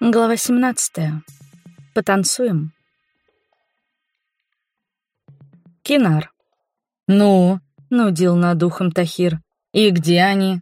Глава 17. Потанцуем. Кинар. «Ну?» — нудил над ухом Тахир. «И где они?»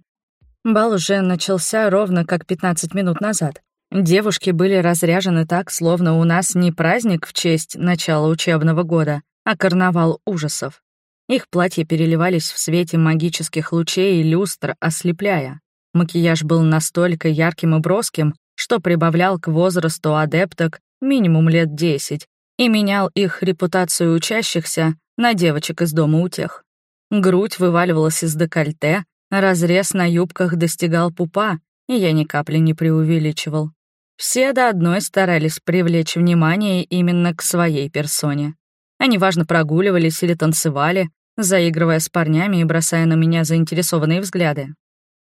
Бал уже начался ровно как 15 минут назад. Девушки были разряжены так, словно у нас не праздник в честь начала учебного года, а карнавал ужасов. Их платья переливались в свете магических лучей и люстр, ослепляя. Макияж был настолько ярким и броским, что прибавлял к возрасту адепток минимум лет 10 и менял их репутацию учащихся на девочек из дома утех. Грудь вываливалась из декольте, разрез на юбках достигал пупа, и я ни капли не преувеличивал. Все до одной старались привлечь внимание именно к своей персоне. Они важно прогуливались или танцевали, заигрывая с парнями и бросая на меня заинтересованные взгляды.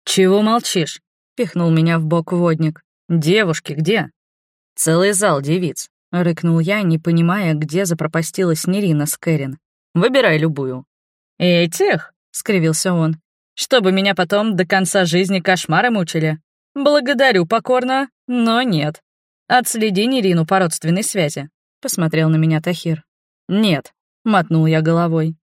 «Чего молчишь?» — пихнул меня в бок водник. «Девушки где?» «Целый зал девиц», — рыкнул я, не понимая, где запропастилась Нерина с Кэрин. «Выбирай любую». «Этих?» — скривился он. «Чтобы меня потом до конца жизни кошмары мучили. Благодарю покорно, но нет. Отследи Нерину по родственной связи», — посмотрел на меня Тахир. «Нет», — мотнул я головой.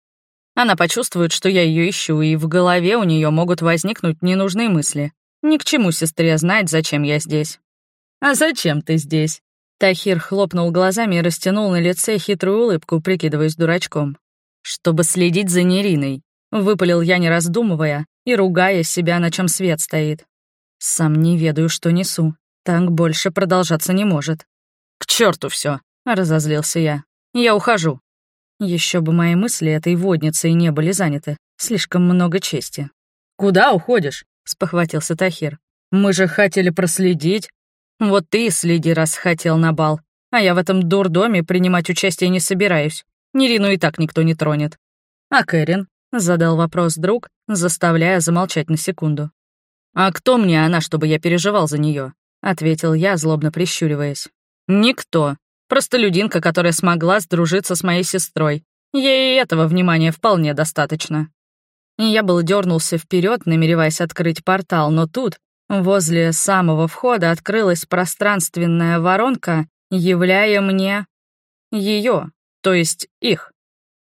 Она почувствует, что я ее ищу, и в голове у нее могут возникнуть ненужные мысли. Ни к чему сестре знать, зачем я здесь. «А зачем ты здесь?» Тахир хлопнул глазами и растянул на лице хитрую улыбку, прикидываясь дурачком. «Чтобы следить за Нериной», — выпалил я, не раздумывая, и ругая себя, на чем свет стоит. Сам не ведаю, что несу. Так больше продолжаться не может. «К черту все, разозлился я. «Я ухожу». Еще бы мои мысли этой водницей не были заняты. Слишком много чести. «Куда уходишь?» Спохватился Тахир. «Мы же хотели проследить. Вот ты и следи, раз хотел на бал. А я в этом дурдоме принимать участие не собираюсь. Нерину и так никто не тронет». «А Кэрин?» — задал вопрос друг, заставляя замолчать на секунду. «А кто мне она, чтобы я переживал за нее? ответил я, злобно прищуриваясь. «Никто. Простолюдинка, которая смогла сдружиться с моей сестрой. Ей и этого внимания вполне достаточно». И я был дернулся вперед, намереваясь открыть портал, но тут, возле самого входа, открылась пространственная воронка, являя мне ее, то есть их.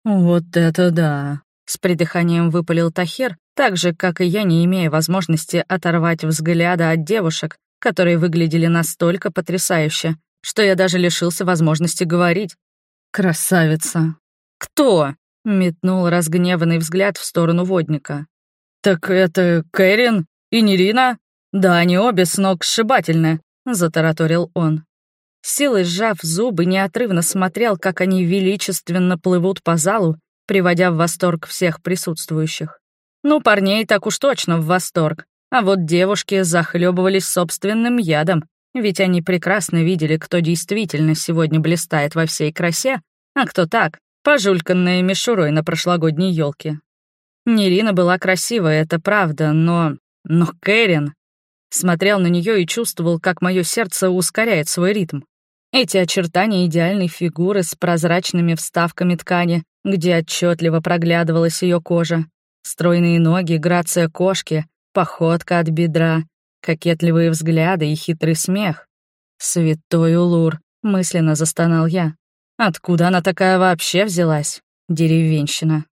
«Вот это да!» — с придыханием выпалил Тахир, так же, как и я, не имея возможности оторвать взгляда от девушек, которые выглядели настолько потрясающе, что я даже лишился возможности говорить. «Красавица!» «Кто?» Метнул разгневанный взгляд в сторону водника. «Так это Кэрин и Нерина? Да, они обе с ног сшибательны», — затараторил он. Силой сжав зубы, неотрывно смотрел, как они величественно плывут по залу, приводя в восторг всех присутствующих. Ну, парней так уж точно в восторг, а вот девушки захлебывались собственным ядом, ведь они прекрасно видели, кто действительно сегодня блистает во всей красе, а кто так, пожульканная мишурой на прошлогодней елке. Нерина была красивая, это правда, но... Но Кэрин... Смотрел на нее и чувствовал, как мое сердце ускоряет свой ритм. Эти очертания идеальной фигуры с прозрачными вставками ткани, где отчетливо проглядывалась ее кожа, стройные ноги, грация кошки, походка от бедра, кокетливые взгляды и хитрый смех. «Святой Улур», — мысленно застонал я. Откуда она такая вообще взялась? Деревенщина.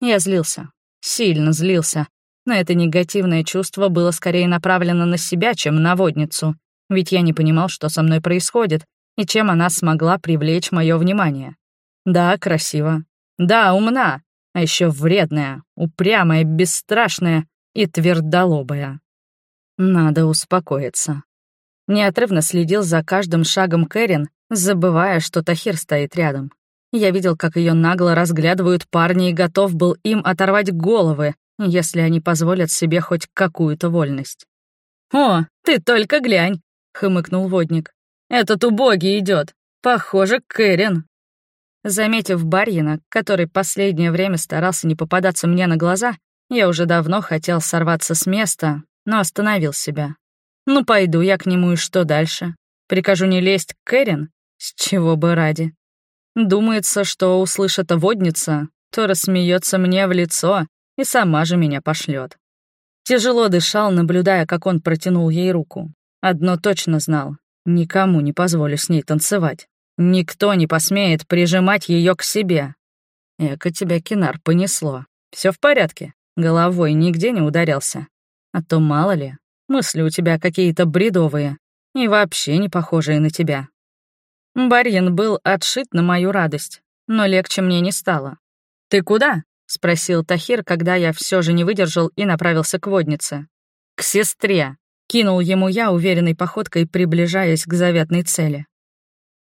Я злился. Сильно злился. Но это негативное чувство было скорее направлено на себя, чем на водницу. Ведь я не понимал, что со мной происходит, и чем она смогла привлечь мое внимание. Да, красиво. Да, умна. А еще вредная, упрямая, бесстрашная и твердолобая. Надо успокоиться. Неотрывно следил за каждым шагом Кэрин, забывая, что Тахир стоит рядом. Я видел, как ее нагло разглядывают парни и готов был им оторвать головы, если они позволят себе хоть какую-то вольность. «О, ты только глянь!» — хмыкнул водник. «Этот убогий идет. Похоже, Кэрин». Заметив Барьина, который последнее время старался не попадаться мне на глаза, я уже давно хотел сорваться с места, но остановил себя. Ну, пойду я к нему, и что дальше? Прикажу не лезть к Кэрин? С чего бы ради? Думается, что услышит водница, то рассмеется мне в лицо и сама же меня пошлет. Тяжело дышал, наблюдая, как он протянул ей руку. Одно точно знал. Никому не позволю с ней танцевать. Никто не посмеет прижимать ее к себе. Эка тебя, Кинар, понесло. Все в порядке. Головой нигде не ударялся. А то мало ли, мысли у тебя какие-то бредовые и вообще не похожие на тебя. Барьин был отшит на мою радость, но легче мне не стало. «Ты куда?» — спросил Тахир, когда я все же не выдержал и направился к воднице. «К сестре», — кинул ему я уверенной походкой, приближаясь к заветной цели.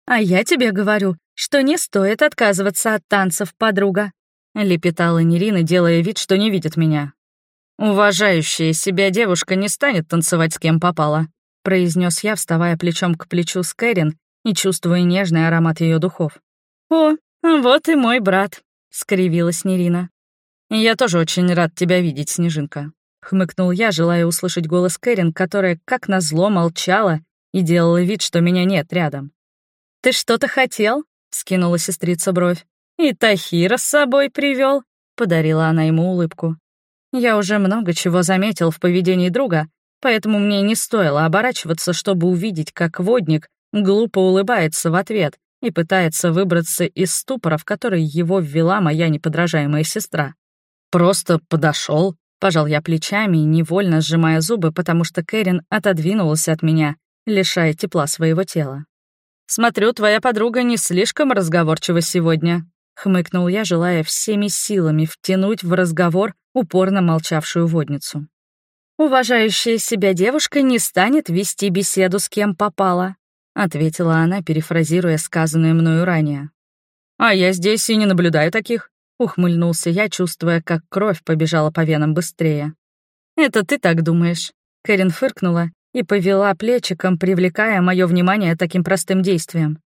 «А я тебе говорю, что не стоит отказываться от танцев, подруга», — лепетала Нерина, делая вид, что не видит меня. «Уважающая себя девушка не станет танцевать с кем попала», — произнес я, вставая плечом к плечу с Кэрин и чувствуя нежный аромат ее духов. «О, вот и мой брат», — скривилась Нерина. «Я тоже очень рад тебя видеть, Снежинка», — хмыкнул я, желая услышать голос Кэрин, которая, как назло, молчала и делала вид, что меня нет рядом. «Ты что-то хотел?» — скинула сестрица бровь. «И Тахира с собой привел, подарила она ему улыбку. Я уже много чего заметил в поведении друга, поэтому мне не стоило оборачиваться, чтобы увидеть, как водник глупо улыбается в ответ и пытается выбраться из ступора, в который его ввела моя неподражаемая сестра. Просто подошел, пожал я плечами, невольно сжимая зубы, потому что Кэрин отодвинулась от меня, лишая тепла своего тела. «Смотрю, твоя подруга не слишком разговорчива сегодня», — хмыкнул я, желая всеми силами втянуть в разговор упорно молчавшую водницу. «Уважающая себя девушка не станет вести беседу с кем попала», — ответила она, перефразируя сказанное мною ранее. «А я здесь и не наблюдаю таких», — ухмыльнулся я, чувствуя, как кровь побежала по венам быстрее. «Это ты так думаешь?» Кэрин фыркнула и повела плечиком, привлекая мое внимание таким простым действием.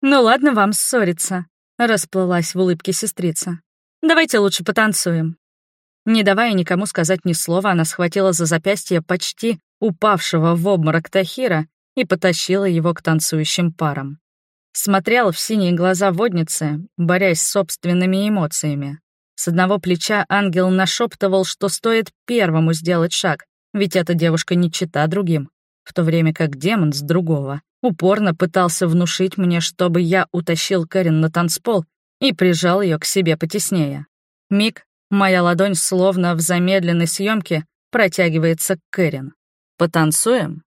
«Ну ладно вам ссориться», — расплылась в улыбке сестрица. «Давайте лучше потанцуем». Не давая никому сказать ни слова, она схватила за запястье почти упавшего в обморок Тахира и потащила его к танцующим парам. Смотрел в синие глаза водницы, борясь с собственными эмоциями. С одного плеча ангел нашептывал, что стоит первому сделать шаг, ведь эта девушка не чита другим, в то время как демон с другого упорно пытался внушить мне, чтобы я утащил Кэрин на танцпол и прижал ее к себе потеснее. Миг, моя ладонь словно в замедленной съемке протягивается к Кэрин. «Потанцуем?»